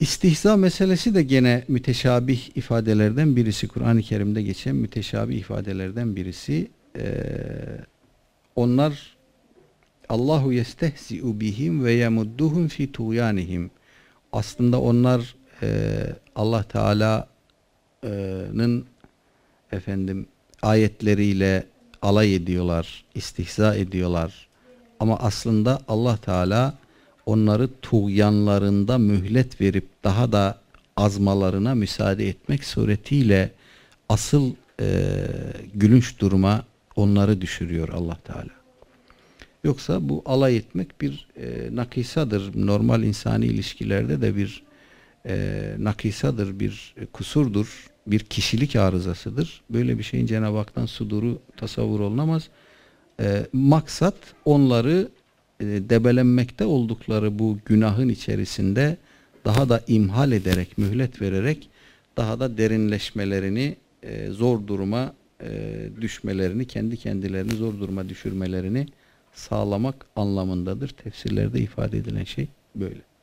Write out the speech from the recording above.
İstihza meselesi de gene müteşabih ifadelerden birisi. Kur'an-ı Kerim'de geçen müteşabih ifadelerden birisi. Ee, onlar Allahu yestehzi'u bihim ve yemudduhum fi tuğyanihim. Aslında onlar e, Allah Teala'nın efendim ayetleriyle alay ediyorlar, istihza ediyorlar. Ama aslında Allah Teala onları tuğyanlarında mühlet verip daha da azmalarına müsaade etmek suretiyle asıl e, gülünç duruma onları düşürüyor Allah Teala. Yoksa bu alay etmek bir e, nakisadır. Normal insani ilişkilerde de bir e, nakisadır, bir kusurdur, bir kişilik arızasıdır. Böyle bir şeyin Cenab-ı Hak'tan suduru tasavvur olunamaz. E, maksat onları debelenmekte oldukları bu günahın içerisinde daha da imhal ederek, mühlet vererek daha da derinleşmelerini, e, zor duruma e, düşmelerini, kendi kendilerini zor duruma düşürmelerini sağlamak anlamındadır. Tefsirlerde ifade edilen şey böyle.